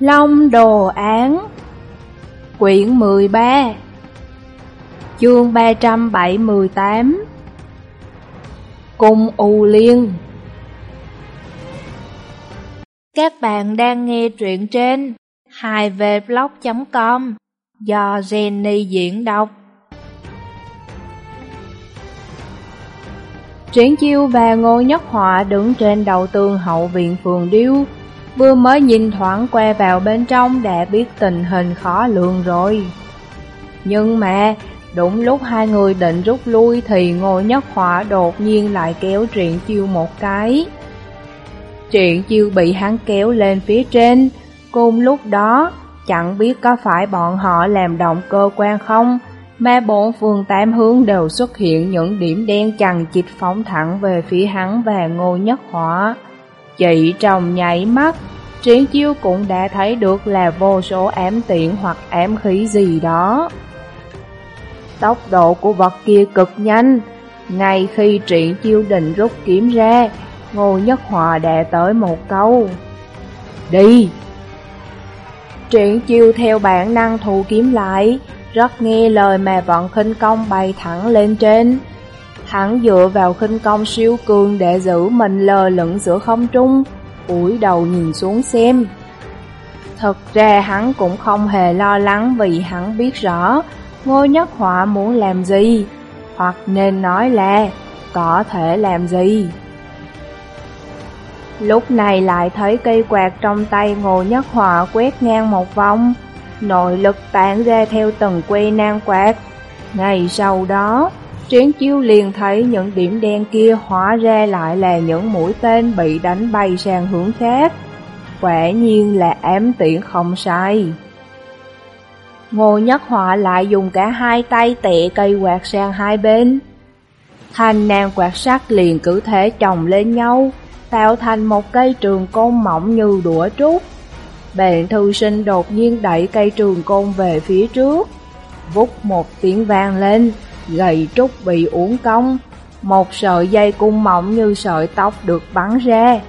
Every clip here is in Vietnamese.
Long Đồ Án, Quyển 13 Chương 378 Cung U Liên. Các bạn đang nghe truyện trên 2vblog.com do Jenny diễn đọc. Triển chiêu và Ngô Nhất Họa đứng trên đầu tường hậu viện phường điêu Vừa mới nhìn thoáng que vào bên trong đã biết tình hình khó lường rồi. Nhưng mà, đúng lúc hai người định rút lui thì Ngô Nhất Họa đột nhiên lại kéo Triển chiêu một cái. Triển chiêu bị hắn kéo lên phía trên. Cùng lúc đó, chẳng biết có phải bọn họ làm động cơ quan không, mà bốn phương tám hướng đều xuất hiện những điểm đen chằng chịt phóng thẳng về phía hắn và ngô nhất hỏa. Chỉ trong nháy mắt, Triển chiêu cũng đã thấy được là vô số ám tiện hoặc ám khí gì đó. Tốc độ của vật kia cực nhanh, ngay khi triển chiêu định rút kiếm ra, Ngô Nhất Hòa đã tới một câu. Đi! Triển chiêu theo bản năng thu kiếm lại, rất nghe lời mà vận khinh công bay thẳng lên trên. Hắn dựa vào khinh công siêu cường để giữ mình lờ lửng giữa không trung, cúi đầu nhìn xuống xem. Thật ra hắn cũng không hề lo lắng vì hắn biết rõ Ngô Nhất Họa muốn làm gì, hoặc nên nói là có thể làm gì. Lúc này lại thấy cây quạt trong tay Ngô Nhất Họa quét ngang một vòng, nội lực tản ra theo từng que nan quạt. Ngày sau đó, Triển chiêu liền thấy những điểm đen kia hóa ra lại là những mũi tên bị đánh bay sang hướng khác. Quả nhiên là ám tiện không sai. Ngô Nhất Họa lại dùng cả hai tay tệ cây quạt sang hai bên. Thanh nàng quạt sắt liền cứ thế chồng lên nhau, tạo thành một cây trường côn mỏng như đũa trúc. Bệnh thư sinh đột nhiên đẩy cây trường côn về phía trước, vút một tiếng vang lên, gầy trúc bị uống cong, một sợi dây cung mỏng như sợi tóc được bắn ra,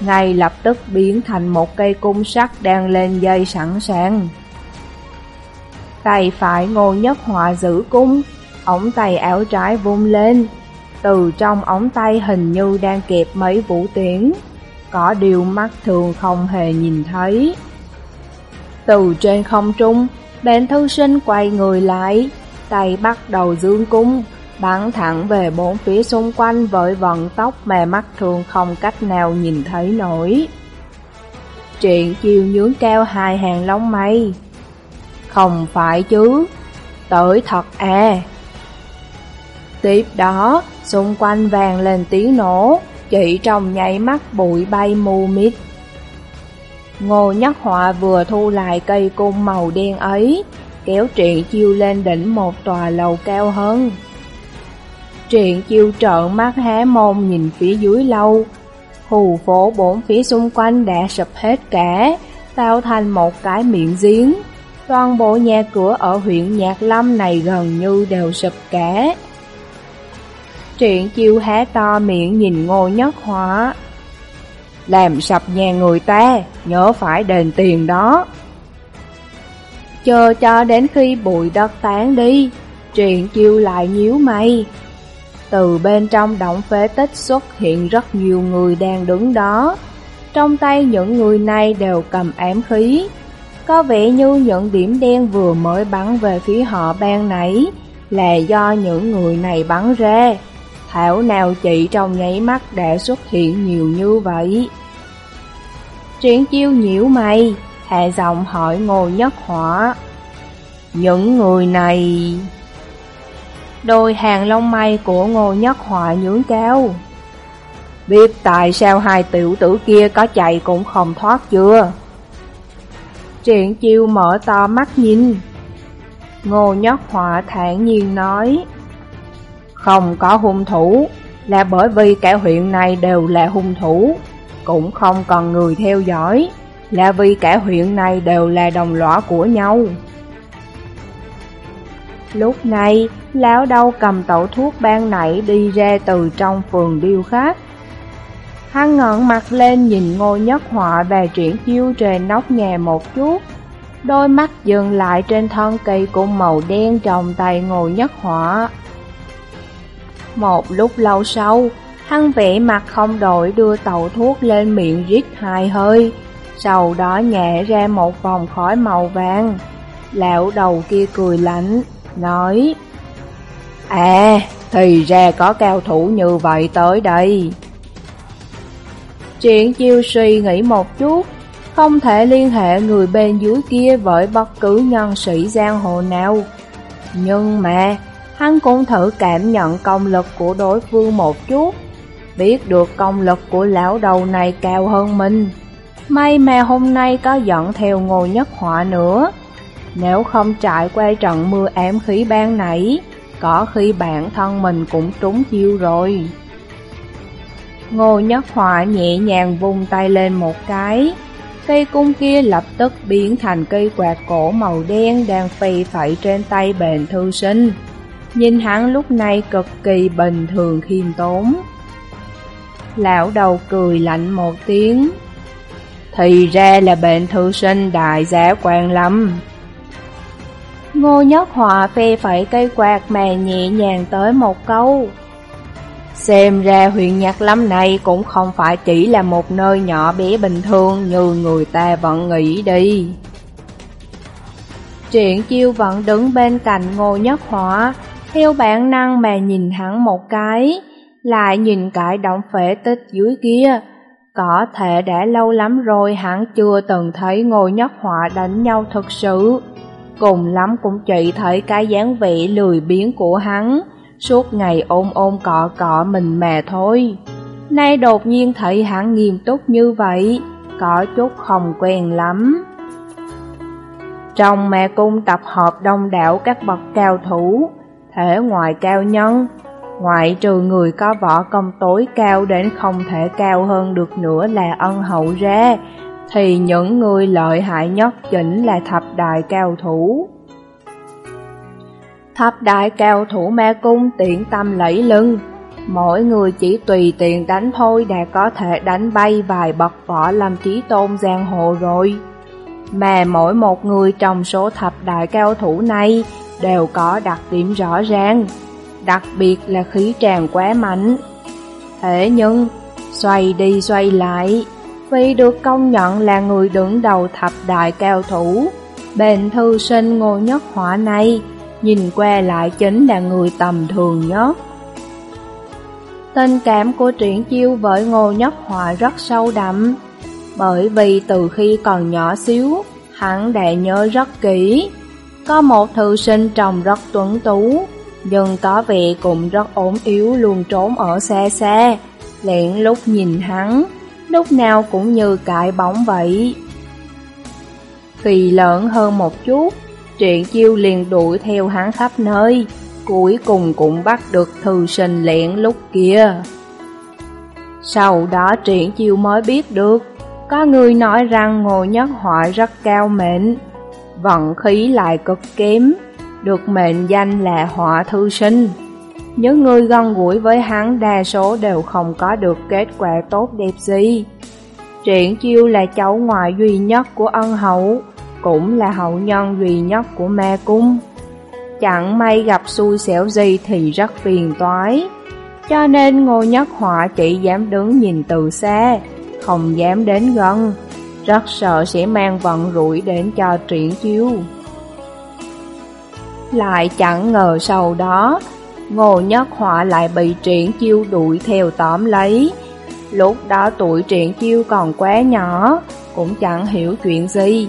ngay lập tức biến thành một cây cung sắt đang lên dây sẵn sàng. Tay phải ngô nhất họa giữ cung, ống tay áo trái vung lên, từ trong ống tay hình như đang kẹp mấy vũ tiễn, có điều mắt thường không hề nhìn thấy. Từ trên không trung, bèn thư sinh quay người lại, tay bắt đầu dương cung, bắn thẳng về bốn phía xung quanh với vận tốc mà mắt thường không cách nào nhìn thấy nổi. Chuyện chiều nhướng cao hai hàng lông mây. Không phải chứ, tới thật à. Tiếp đó, xung quanh vàng lên tiếng nổ, chỉ trong nháy mắt bụi bay mù mịt. Ngô Nhất Họa vừa thu lại cây cung màu đen ấy, kéo Triện Chiêu lên đỉnh một tòa lầu cao hơn. Triện Chiêu trợn mắt há mồm nhìn phía dưới lâu, hù phố bốn phía xung quanh đã sụp hết cả, tạo thành một cái miệng giếng. Toàn bộ nhà cửa ở huyện Nhạc Lâm này gần như đều sụp cả. Triện Chiêu há to miệng nhìn Ngô Nhất Hỏa, Làm sập nhà người ta, nhớ phải đền tiền đó. Chờ cho đến khi bụi đất tán đi, Triện chiêu lại nhíu mày. Từ bên trong động phế tích xuất hiện rất nhiều người đang đứng đó. Trong tay những người này đều cầm ám khí. Có vẻ như những điểm đen vừa mới bắn về phía họ ban nãy là do những người này bắn ra. Thảo nào chị trong nháy mắt đã xuất hiện nhiều như vậy. Triển chiêu nhiễu mày, hạ giọng hỏi ngồi nhất hỏa. Những người này... Đôi hàng lông mày của ngô nhất hỏa nhướng cao. Biết tại sao hai tiểu tử kia có chạy cũng không thoát chưa? Triển chiêu mở to mắt nhìn. Ngô nhất hỏa thản nhiên nói. Không có hung thủ, là bởi vì cả huyện này đều là hung thủ, cũng không còn người theo dõi, là vì cả huyện này đều là đồng lõa của nhau. Lúc này, lão đâu cầm tẩu thuốc ban nãy đi ra từ trong phường điêu khác. Hắn ngẩng mặt lên nhìn ngôi nhất họa và triển chiêu trên nóc nhà một chút Đôi mắt dừng lại trên thân cây cung màu đen trong tay ngồi nhất họa Một lúc lâu sau, hắn vẽ mặt không đổi đưa tàu thuốc lên miệng rít hai hơi sau đó nhẹ ra một vòng khói màu vàng Lão đầu kia cười lạnh, nói À, thì ra có cao thủ như vậy tới đây Triển chiêu suy nghĩ một chút không thể liên hệ người bên dưới kia với bất cứ nhân sĩ giang hồ nào. Nhưng mà, hắn cũng thử cảm nhận công lực của đối phương một chút, biết được công lực của lão đầu này cao hơn mình. May mà hôm nay có dẫn theo ngồi nhất họa nữa. Nếu không trải qua trận mưa ám khí ban nãy, có khi bản thân mình cũng trúng chiêu rồi. Ngô Nhất Họa nhẹ nhàng vung tay lên một cái, Cây cung kia lập tức biến thành cây quạt cổ màu đen đang phi phẩy trên tay bền thư sinh. Nhìn hắn lúc này cực kỳ bình thường khiêm tốn. Lão đầu cười lạnh một tiếng. Thì ra là bệnh thư sinh đại giá quan lâm. Ngô Nhất Họa phê phẩy cây quạt mà nhẹ nhàng tới một câu. Xem ra huyện Nhạc Lâm này cũng không phải chỉ là một nơi nhỏ bé bình thường như người ta vẫn nghĩ đi. Triển chiêu vẫn đứng bên cạnh ngô nhất hỏa, theo bản năng mà nhìn hắn một cái, lại nhìn cái động phế tích dưới kia. Có thể đã lâu lắm rồi hắn chưa từng thấy ngồi nhất họa đánh nhau thực sự. Cùng lắm cũng chỉ thấy cái dáng vẻ lười biếng của hắn, suốt ngày ôm ôm cọ cọ mình mà thôi. Nay đột nhiên thấy hắn nghiêm túc như vậy, có chút không quen lắm. Trong mẹ cung tập hợp đông đảo các bậc cao thủ, thể ngoại cao nhân, ngoại trừ người có võ công tối cao đến không thể cao hơn được nữa là ân hậu ra, thì những người lợi hại nhất chính là thập đại cao thủ. Thập đại cao thủ ma cung tiện tâm lẫy lưng, mỗi người chỉ tùy tiện đánh thôi đã có thể đánh bay vài bậc võ làm trí tôn giang hồ rồi. Mà mỗi một người trong số thập đại cao thủ này đều có đặc điểm rõ ràng, đặc biệt là khí tràn quá mạnh. Thế nhưng, xoay đi xoay lại, vì được công nhận là người đứng đầu thập đại cao thủ, bền thư sinh ngô nhất hỏa này nhìn qua lại chính là người tầm thường nhất. Tình cảm của Triển Chiêu với Ngô Nhất Họa rất sâu đậm, bởi vì từ khi còn nhỏ xíu, hắn đã nhớ rất kỹ. Có một thư sinh trông rất tuấn tú, nhưng có vẻ cũng rất ốm yếu luôn trốn ở xa xa, lẹn lúc nhìn hắn, lúc nào cũng như cãi bóng vậy. Khi lớn hơn một chút, Triển chiêu liền đuổi theo hắn khắp nơi, cuối cùng cũng bắt được thư sinh lẹn lúc kia. Sau đó triển chiêu mới biết được, có người nói rằng ngồi nhất họa rất cao mệnh, vận khí lại cực kém, được mệnh danh là họa thư sinh. Những người gần gũi với hắn đa số đều không có được kết quả tốt đẹp gì. Triển chiêu là cháu ngoại duy nhất của ân hậu, cũng là hậu nhân duy nhất của ma cung. Chẳng may gặp xui xẻo gì thì rất phiền toái. Cho nên Ngô Nhất Họa chỉ dám đứng nhìn từ xa, không dám đến gần, rất sợ sẽ mang vận rủi đến cho triển chiêu. Lại chẳng ngờ sau đó, Ngô Nhất Họa lại bị triển chiêu đuổi theo tóm lấy. Lúc đó tuổi triển chiêu còn quá nhỏ, cũng chẳng hiểu chuyện gì.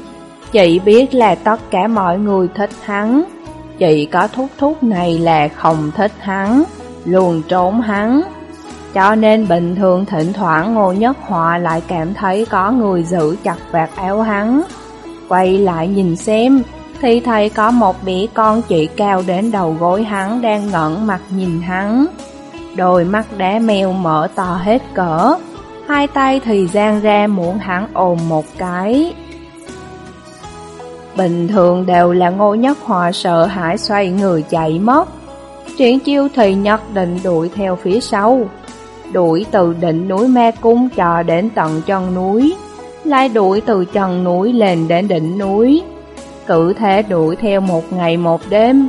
Chị biết là tất cả mọi người thích hắn, chị có thúc thúc này là không thích hắn, luôn trốn hắn. Cho nên bình thường thỉnh thoảng Ngô Nhất Họa lại cảm thấy có người giữ chặt vạt áo hắn. Quay lại nhìn xem, thì thấy có một bỉ con chị cao đến đầu gối hắn đang ngẩn mặt nhìn hắn. Đôi mắt đá mèo mở to hết cỡ, hai tay thì giang ra muốn hắn ôm một cái. Bình thường đều là ngô nhất hòa sợ hãi xoay người chạy mất Triển chiêu thì nhất định đuổi theo phía sau đuổi từ đỉnh núi Me Cung cho đến tận chân núi, lại đuổi từ chân núi lên đến đỉnh núi cử thế đuổi theo một ngày một đêm.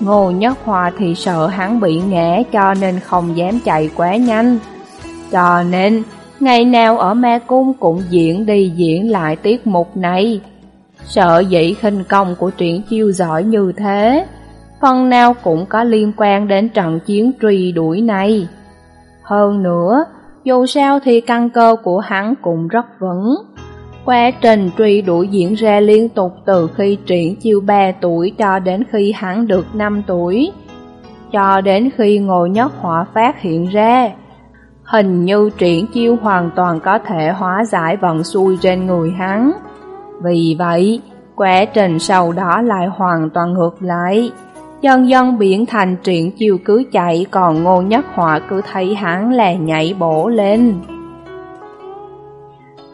Ngô Nhất Hoa thì sợ hắn bị ngã cho nên không dám chạy quá nhanh. Cho nên, ngày nào ở Ma Cung cũng diễn đi diễn lại tiết mục này. Sợ dĩ khinh công của truyện chiêu giỏi như thế, phần nào cũng có liên quan đến trận chiến truy đuổi này. Hơn nữa, dù sao thì căn cơ của hắn cũng rất vững. Quá trình truy đuổi diễn ra liên tục từ khi triển chiêu 3 tuổi cho đến khi hắn được 5 tuổi, cho đến khi ngồi nhất hỏa phát hiện ra. Hình như triển chiêu hoàn toàn có thể hóa giải vận xui trên người hắn. Vì vậy, quá trình sau đó lại hoàn toàn ngược lại. Dần dần biến thành triển chiêu cứ chạy còn ngô nhất họa cứ thấy hắn là nhảy bổ lên.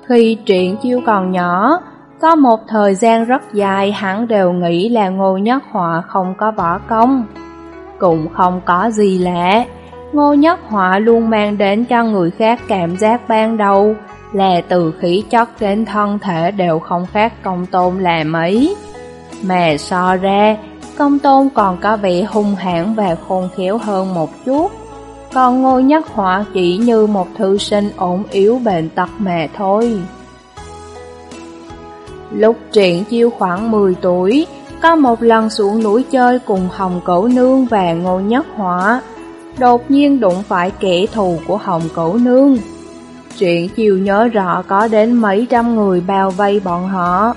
Khi triển chiêu còn nhỏ, có một thời gian rất dài hắn đều nghĩ là ngô nhất họa không có võ công. Cũng không có gì lạ, ngô nhất họa luôn mang đến cho người khác cảm giác ban đầu là từ khí chất đến thân thể đều không khác công tôn là mấy. Mà so ra, công tôn còn có vẻ hung hãn và khôn khéo hơn một chút. Còn ngô nhất họa chỉ như một thư sinh ổn yếu bệnh tật mẹ thôi. Lúc triển chiêu khoảng 10 tuổi, có một lần xuống núi chơi cùng Hồng Cẩu Nương và Ngô Nhất Họa. Đột nhiên đụng phải kẻ thù của Hồng Cẩu Nương. Triển chiều nhớ rõ có đến mấy trăm người bao vây bọn họ.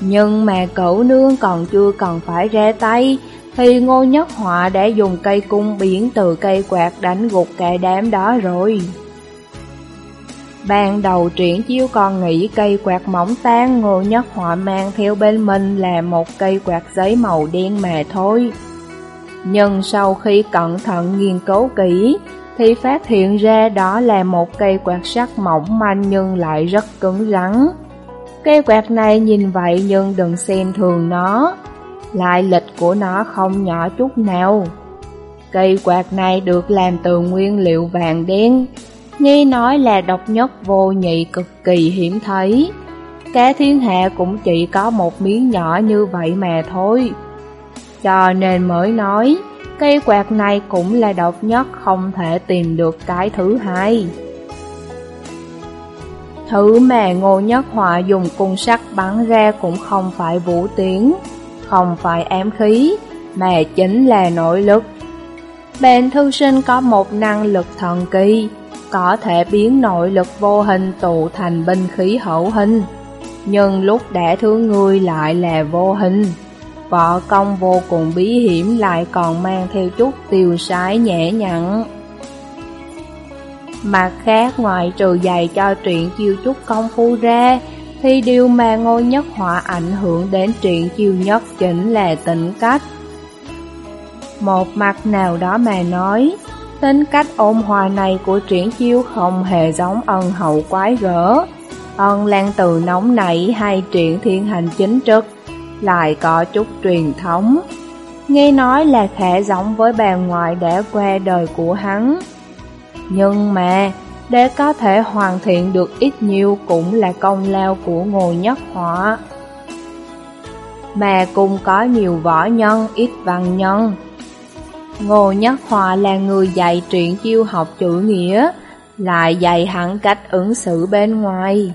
Nhưng mà cẩu nương còn chưa cần phải ra tay, thì ngô nhất họa đã dùng cây cung biển từ cây quạt đánh gục cả đám đó rồi. Ban đầu triển chiếu còn nghĩ cây quạt mỏng tan ngô nhất họa mang theo bên mình là một cây quạt giấy màu đen mà thôi. Nhưng sau khi cẩn thận nghiên cứu kỹ, thì phát hiện ra đó là một cây quạt sắt mỏng manh nhưng lại rất cứng rắn. Cây quạt này nhìn vậy nhưng đừng xem thường nó, lại lịch của nó không nhỏ chút nào. Cây quạt này được làm từ nguyên liệu vàng đen, nghe nói là độc nhất vô nhị cực kỳ hiếm thấy. Cả thiên hạ cũng chỉ có một miếng nhỏ như vậy mà thôi. Cho nên mới nói, Cây quạt này cũng là độc nhất không thể tìm được cái thứ hai. Thứ mà Ngô Nhất Họa dùng cung sắt bắn ra cũng không phải vũ tiến, không phải ám khí, mà chính là nội lực. Bèn thư sinh có một năng lực thần kỳ, có thể biến nội lực vô hình tụ thành binh khí hậu hình, nhưng lúc đã thương người lại là vô hình. Võ công vô cùng bí hiểm lại còn mang theo chút tiêu sái nhẹ nhặn. Mặt khác ngoài trừ dạy cho truyện chiêu chút công phu ra, thì điều mà ngôi nhất họa ảnh hưởng đến truyện chiêu nhất chính là tính cách. Một mặt nào đó mà nói, tính cách ôn hòa này của triển chiêu không hề giống ân hậu quái gỡ. Ân lan từ nóng nảy hay triển thiên hành chính trực lại có chút truyền thống. Nghe nói là khẽ giống với bà ngoại đã qua đời của hắn. Nhưng mà, để có thể hoàn thiện được ít nhiều cũng là công lao của Ngô Nhất Họa. Mà cùng có nhiều võ nhân, ít văn nhân. Ngô Nhất hòa là người dạy truyện chiêu học chữ nghĩa, lại dạy hẳn cách ứng xử bên ngoài.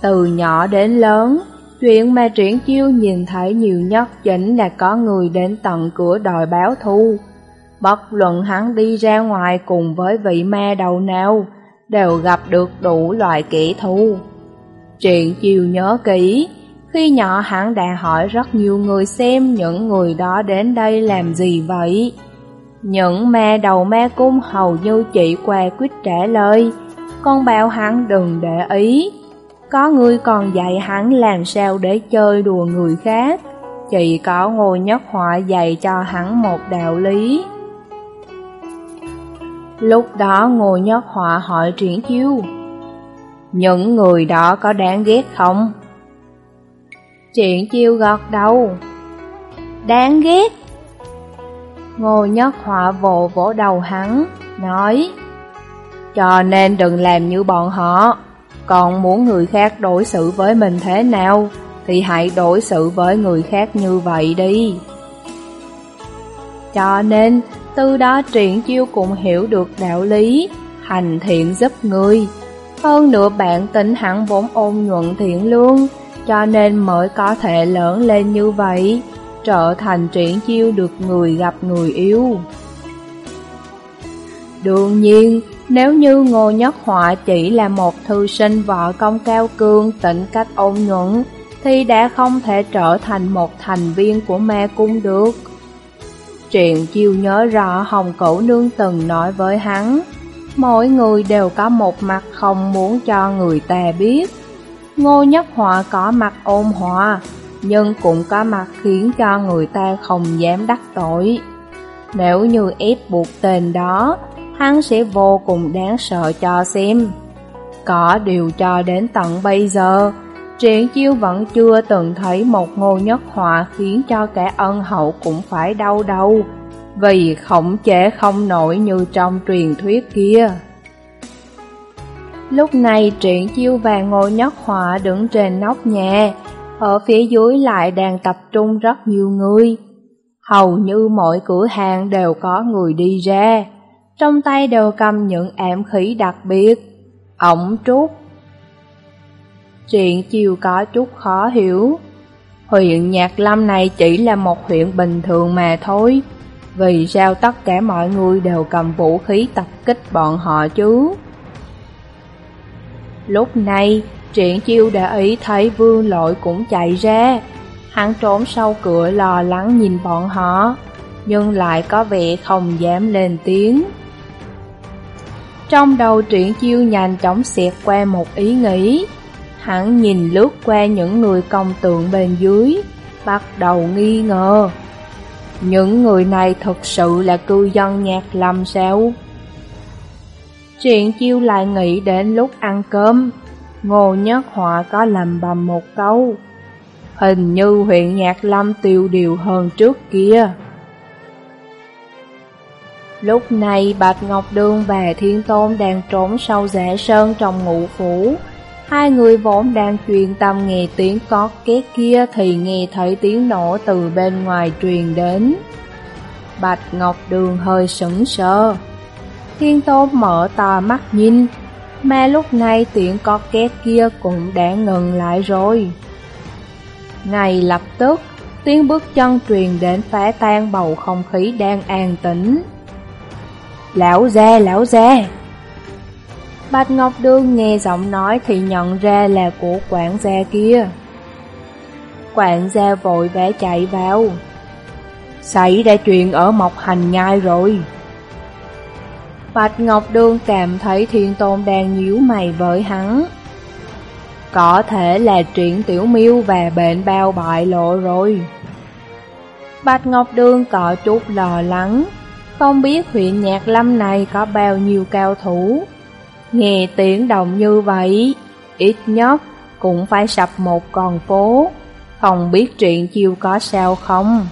Từ nhỏ đến lớn, Chuyện mà truyện chiêu nhìn thấy nhiều nhất chính là có người đến tận cửa đòi báo thù. Bất luận hắn đi ra ngoài cùng với vị ma đầu nào, đều gặp được đủ loại kẻ thù. Triệu Chiều nhớ kỹ, khi nhỏ hắn đã hỏi rất nhiều người xem những người đó đến đây làm gì vậy. Những ma đầu ma cung hầu như chỉ qua quyết trả lời, con bảo hắn đừng để ý. Có người còn dạy hắn làm sao để chơi đùa người khác Chỉ có ngồi nhất họa dạy cho hắn một đạo lý Lúc đó ngồi nhất họa hỏi triển chiêu Những người đó có đáng ghét không? Triển chiêu gật đầu Đáng ghét Ngô nhất họa vỗ vỗ đầu hắn Nói Cho nên đừng làm như bọn họ. Còn muốn người khác đối xử với mình thế nào, thì hãy đối xử với người khác như vậy đi. Cho nên, từ đó triển chiêu cũng hiểu được đạo lý, hành thiện giúp người. Hơn nữa bạn tính hẳn vốn ôn nhuận thiện lương, cho nên mới có thể lớn lên như vậy, trở thành triển chiêu được người gặp người yêu. Đương nhiên, nếu như Ngô Nhất Họa chỉ là một thư sinh võ công cao cương tịnh cách ôn nhuận, thì đã không thể trở thành một thành viên của ma cung được. Truyện chiêu nhớ rõ Hồng Cửu Nương từng nói với hắn, mỗi người đều có một mặt không muốn cho người ta biết. Ngô Nhất Họa có mặt ôn hòa, nhưng cũng có mặt khiến cho người ta không dám đắc tội. Nếu như ép buộc tên đó, hắn sẽ vô cùng đáng sợ cho xem. Có điều cho đến tận bây giờ, Triển chiêu vẫn chưa từng thấy một ngô nhất họa khiến cho kẻ ân hậu cũng phải đau đầu, vì khổng chế không nổi như trong truyền thuyết kia. Lúc này triển chiêu và ngô nhất họa đứng trên nóc nhà, ở phía dưới lại đang tập trung rất nhiều người. Hầu như mọi cửa hàng đều có người đi ra, trong tay đều cầm những ẻm khí đặc biệt, ổng trúc, Chuyện chiều có chút khó hiểu. Huyện Nhạc Lâm này chỉ là một huyện bình thường mà thôi. Vì sao tất cả mọi người đều cầm vũ khí tập kích bọn họ chứ? Lúc này, Triển chiêu đã ý thấy vương lội cũng chạy ra. Hắn trốn sau cửa lo lắng nhìn bọn họ, nhưng lại có vẻ không dám lên tiếng. Trong đầu triển chiêu nhanh chóng xẹt qua một ý nghĩ. Hắn nhìn lướt qua những người công tượng bên dưới, bắt đầu nghi ngờ. Những người này thật sự là cư dân nhạc lâm sao? Chuyện chiêu lại nghĩ đến lúc ăn cơm, Ngô Nhất Họa có làm bầm một câu. Hình như huyện Nhạc Lâm tiêu điều hơn trước kia. Lúc này Bạch Ngọc Đương và Thiên Tôn đang trốn sau rẽ sơn trong ngụ phủ, Hai người vốn đang truyền tâm nghe tiếng cót két kia thì nghe thấy tiếng nổ từ bên ngoài truyền đến. Bạch Ngọc Đường hơi sững sờ. Thiên Tôn mở to mắt nhìn, mà lúc này tiếng cót két kia cũng đã ngừng lại rồi. Ngay lập tức, tiếng bước chân truyền đến phá tan bầu không khí đang an tĩnh. Lão gia, lão gia! Bạch Ngọc Đương nghe giọng nói thì nhận ra là của quản gia kia. Quản gia vội vẽ chạy vào. Xảy ra chuyện ở Mộc Hành Nhai rồi. Bạch Ngọc Đương cảm thấy Thiên Tôn đang nhíu mày với hắn. Có thể là chuyện tiểu miêu và bệnh bao bại lộ rồi. Bạch Ngọc Đương có chút lo lắng, không biết huyện Nhạc Lâm này có bao nhiêu cao thủ. Nghe tiếng động như vậy, ít nhất cũng phải sập một con phố, không biết chuyện chiêu có sao không.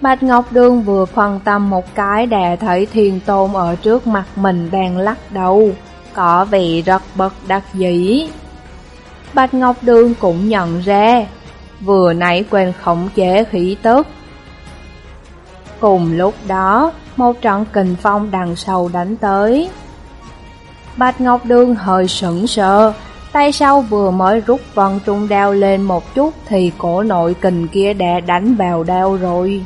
Bạch Ngọc Đường vừa phân tâm một cái đè thấy thiên tôn ở trước mặt mình đang lắc đầu, có vẻ rất bất đắc dĩ. Bạch Ngọc Đường cũng nhận ra, vừa nãy quên khống chế khí tức. Cùng lúc đó, một trận kình phong đằng sau đánh tới. Bạch Ngọc Đường hơi sững sờ, tay sau vừa mới rút vân trung đao lên một chút thì cổ nội kình kia đã đánh vào đao rồi.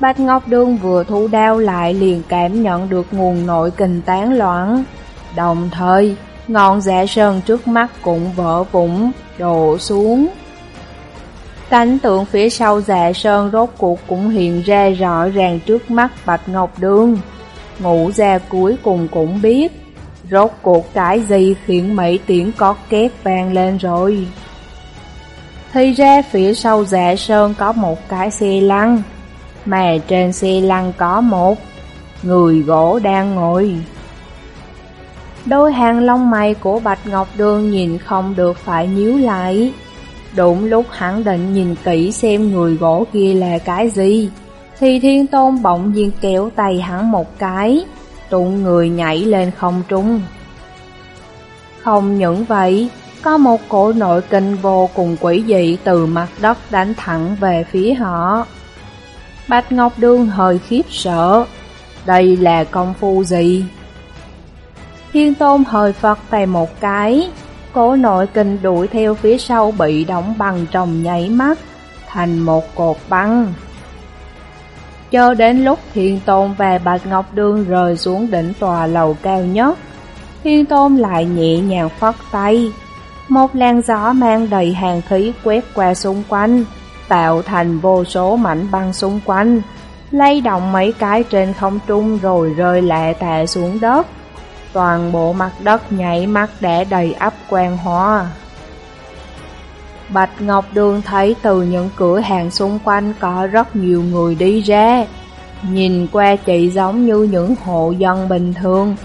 Bạch Ngọc Đường vừa thu đao lại liền cảm nhận được nguồn nội kình tán loạn. Đồng thời, ngọn dạ sơn trước mắt cũng vỡ vụn đổ xuống. Cảnh tượng phía sau dạ sơn rốt cuộc cũng hiện ra rõ ràng trước mắt Bạch Ngọc Đường. Ngũ gia cuối cùng cũng biết, Rốt cuộc cái gì khiến mấy tiếng có két vang lên rồi? Thì ra phía sau dạ sơn có một cái xe lăn, Mà trên xe lăn có một Người gỗ đang ngồi. Đôi hàng lông mày của Bạch Ngọc Đường nhìn không được phải nhíu lại. Đúng lúc hắn định nhìn kỹ xem người gỗ kia là cái gì, Thì Thiên Tôn bỗng nhiên kéo tay hắn một cái tụng người nhảy lên không trung. Không những vậy, có một cổ nội kinh vô cùng quỷ dị từ mặt đất đánh thẳng về phía họ. Bạch Ngọc Đương hơi khiếp sợ, đây là công phu gì? Thiên Tôn hơi phật tay một cái, cổ nội kinh đuổi theo phía sau bị đóng bằng trong nháy mắt, thành một cột băng. Cho đến lúc Thiên Tôn và Bạch Ngọc Đương rời xuống đỉnh tòa lầu cao nhất, Thiên Tôn lại nhẹ nhàng phất tay. Một làn gió mang đầy hàng khí quét qua xung quanh, tạo thành vô số mảnh băng xung quanh, lay động mấy cái trên không trung rồi rơi lạ tệ xuống đất. Toàn bộ mặt đất nhảy mắt đã đầy ấp quang hoa. Bạch Ngọc Đường thấy từ những cửa hàng xung quanh có rất nhiều người đi ra. Nhìn qua chị giống như những hộ dân bình thường,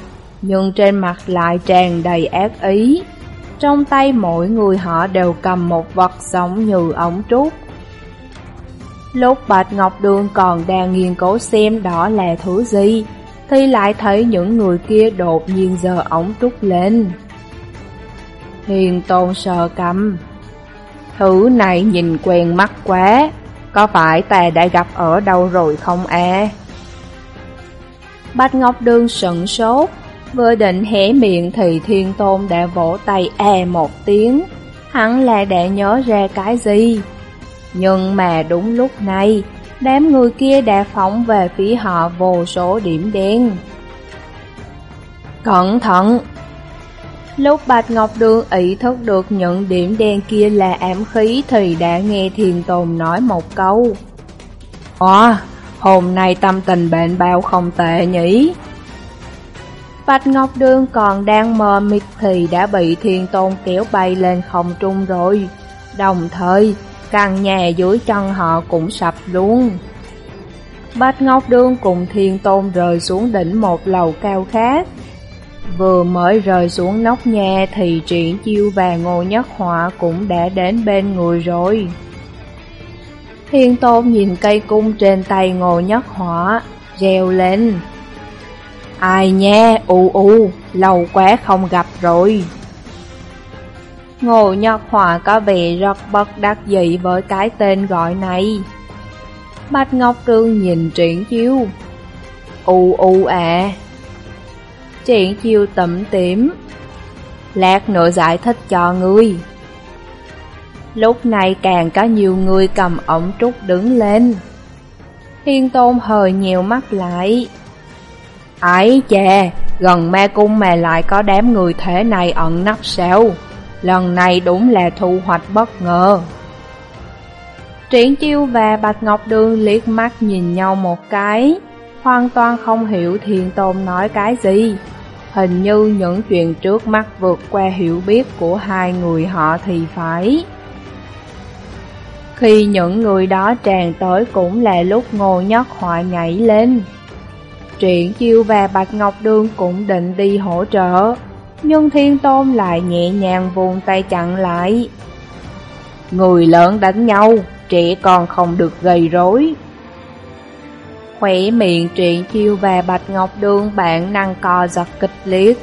nhưng trên mặt lại tràn đầy ác ý. Trong tay mỗi người họ đều cầm một vật giống như ống trúc. Lúc Bạch Ngọc Đường còn đang nghiên cứu xem đó là thứ gì, thì lại thấy những người kia đột nhiên giờ ống trúc lên. Hiền tôn sợ cầm. Thứ này nhìn quen mắt quá, có phải ta đã gặp ở đâu rồi không à? Bạch Ngọc Đường sững sốt, vừa định hé miệng thì thiên tôn đã vỗ tay e một tiếng. Hắn là đã nhớ ra cái gì? Nhưng mà đúng lúc này, đám người kia đã phóng về phía họ vô số điểm đen. Cẩn thận! Lúc Bạch Ngọc Đường ý thức được những điểm đen kia là ám khí thì đã nghe Thiền Tồn nói một câu. Ồ, hôm nay tâm tình bệnh bao không tệ nhỉ? Bạch Ngọc Đường còn đang mờ mịt thì đã bị thiền Tôn kéo bay lên không trung rồi. Đồng thời, căn nhà dưới chân họ cũng sập luôn. Bạch Ngọc đương cùng Thiên Tôn rơi xuống đỉnh một lầu cao khác. Vừa mới rời xuống nóc nhà thì Triển Chiêu và Ngô Nhất Họa cũng đã đến bên người rồi. Thiên Tôn nhìn cây cung trên tay Ngô Nhất Họa, reo lên. Ai nha, u u, lâu quá không gặp rồi. Ngô Nhất Hòa có vẻ rất bất đắc dĩ với cái tên gọi này. Bạch Ngọc Trương nhìn triển chiêu. U u à. Triển chiêu tẩm tím. Lát nữa giải thích cho ngươi. Lúc này càng có nhiều người cầm ống trúc đứng lên. Thiên Tôn hơi nhiều mắt lại. Ấy chè gần ma cung mà lại có đám người thế này ẩn nấp sao? Lần này đúng là thu hoạch bất ngờ. Triển chiêu và Bạch Ngọc Đường liếc mắt nhìn nhau một cái, hoàn toàn không hiểu Thiền Tôn nói cái gì. Hình như những chuyện trước mắt vượt qua hiểu biết của hai người họ thì phải. Khi những người đó tràn tới cũng là lúc ngô nhất họa nhảy lên. Triển chiêu và Bạch Ngọc đương cũng định đi hỗ trợ, nhưng Thiên Tôn lại nhẹ nhàng vùng tay chặn lại. Người lớn đánh nhau, trẻ con không được gây rối. Khỏe miệng Truyện chiêu và Bạch Ngọc Đường bạn năng co giật kịch liệt.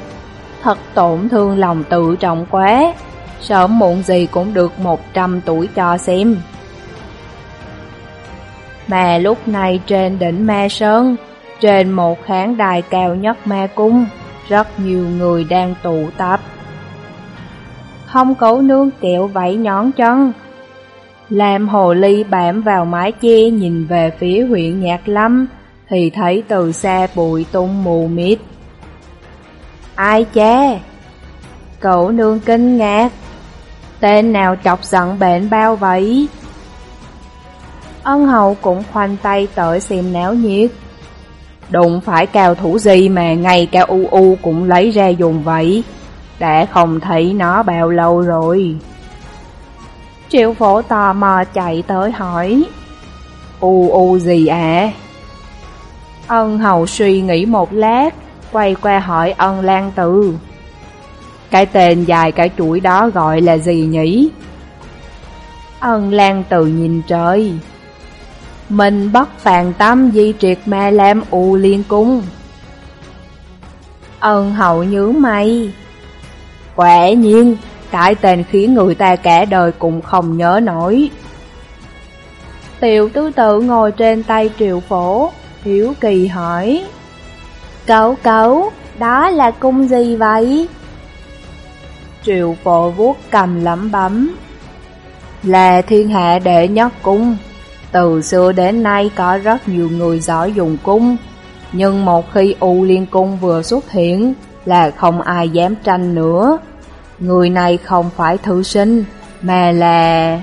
Thật tổn thương lòng tự trọng quá, sớm muộn gì cũng được 100 tuổi cho xem. Mà lúc này trên đỉnh Ma Sơn, trên một khán đài cao nhất Ma Cung, rất nhiều người đang tụ tập. Không cấu nương kẹo vẫy nhón chân, làm hồ ly bám vào mái che nhìn về phía huyện Nhạc Lâm, thì thấy từ xa bụi tung mù mịt. Ai cha? Cậu nương kinh ngạc. Tên nào chọc giận bệnh bao vậy? Ân hậu cũng khoanh tay tới xem náo nhiệt. Đụng phải cao thủ gì mà ngay cả u u cũng lấy ra dùng vậy? Đã không thấy nó bao lâu rồi. Triệu phổ tò mò chạy tới hỏi. U u gì ạ? Ân hầu suy nghĩ một lát, quay qua hỏi ân lan từ. Cái tên dài cái chuỗi đó gọi là gì nhỉ? Ân lan từ nhìn trời. Mình bất phàn tâm di triệt ma lam u liên cung. Ân hậu nhớ mày. Quả nhiên, cái tên khiến người ta cả đời cũng không nhớ nổi. Tiểu tứ tự ngồi trên tay triệu phổ, hiếu kỳ hỏi. Cậu cậu, đó là cung gì vậy? Triệu phổ vuốt cầm lẩm bấm. Là thiên hạ đệ nhất cung. Từ xưa đến nay có rất nhiều người giỏi dùng cung, nhưng một khi U Liên Cung vừa xuất hiện là không ai dám tranh nữa. Người này không phải thư sinh, mà là...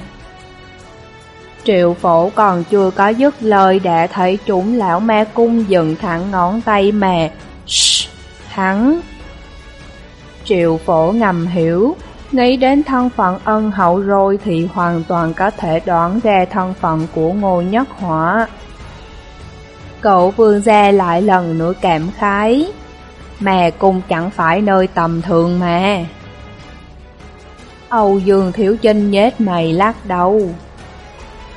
Triệu phổ còn chưa có dứt lời đã thấy chúng lão ma cung dựng thẳng ngón tay mà. Shhh, hắn. Triệu phổ ngầm hiểu Nghĩ đến thân phận ân hậu rồi thì hoàn toàn có thể đoán ra thân phận của ngô nhất hỏa. Cậu vương gia lại lần nữa cảm khái Mà cung chẳng phải nơi tầm thường mà. Âu Dương Thiếu Chinh nhết mày lắc đầu.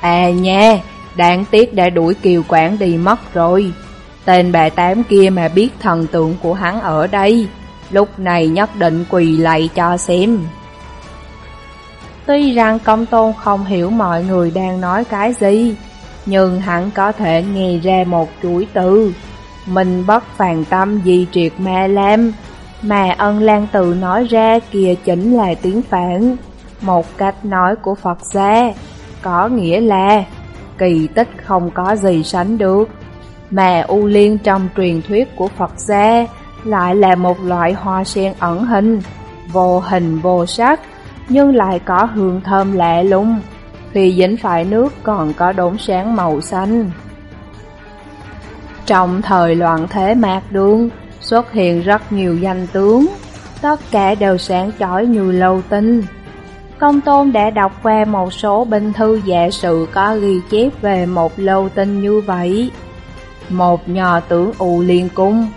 À nha, đáng tiếc đã đuổi kiều quản đi mất rồi. Tên bà tám kia mà biết thần tượng của hắn ở đây Lúc này nhất định quỳ lạy cho xem. Tuy rằng công tôn không hiểu mọi người đang nói cái gì Nhưng hắn có thể nghe ra một chuỗi từ. Mình bất phàn tâm di triệt ma lam mà ân lan tự nói ra kia chính là tiếng phản Một cách nói của Phật gia Có nghĩa là Kỳ tích không có gì sánh được. Mà U Liên trong truyền thuyết của Phật gia Lại là một loại hoa sen ẩn hình Vô hình vô sắc nhưng lại có hương thơm lạ lùng, khi dính phải nước còn có đốm sáng màu xanh. Trong thời loạn thế mạc đường, xuất hiện rất nhiều danh tướng, tất cả đều sáng chói như lâu tinh. Công tôn đã đọc qua một số binh thư giả sự có ghi chép về một lâu tinh như vậy. Một nhò tướng ù liên cung,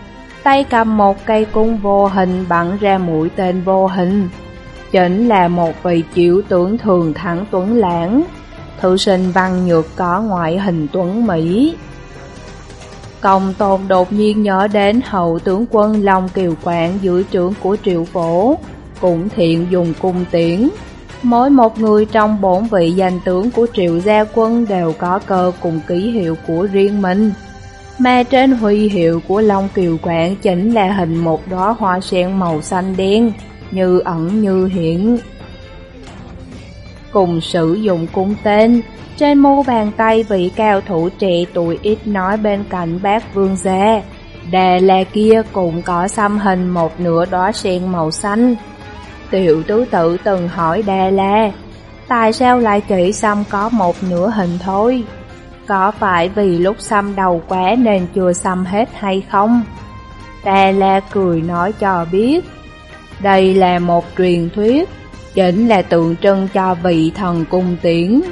tay cầm một cây cung vô hình bắn ra mũi tên vô hình, chính là một vị chiếu tướng thường thẳng tuấn lãng, thư sinh văn nhược có ngoại hình tuấn Mỹ. Công tôn đột nhiên nhớ đến hậu tướng quân Long Kiều Quảng dưới trưởng của triệu phổ, cũng thiện dùng cung tiễn. Mỗi một người trong bốn vị danh tướng của triệu gia quân đều có cơ cùng ký hiệu của riêng mình. Mà trên huy hiệu của Long Kiều Quảng chính là hình một đóa hoa sen màu xanh đen, như ẩn như hiện. Cùng sử dụng cung tên, trên mu bàn tay vị cao thủ trị tuổi ít nói bên cạnh bác vương gia. đè là kia cũng có xăm hình một nửa đóa sen màu xanh. Tiểu tứ tự từng hỏi Đà la, tại sao lại chỉ xăm có một nửa hình thôi? Có phải vì lúc xăm đầu quá nên chưa xăm hết hay không? Đà la cười nói cho biết, đây là một truyền thuyết, chính là tượng trưng cho vị thần cung tiến.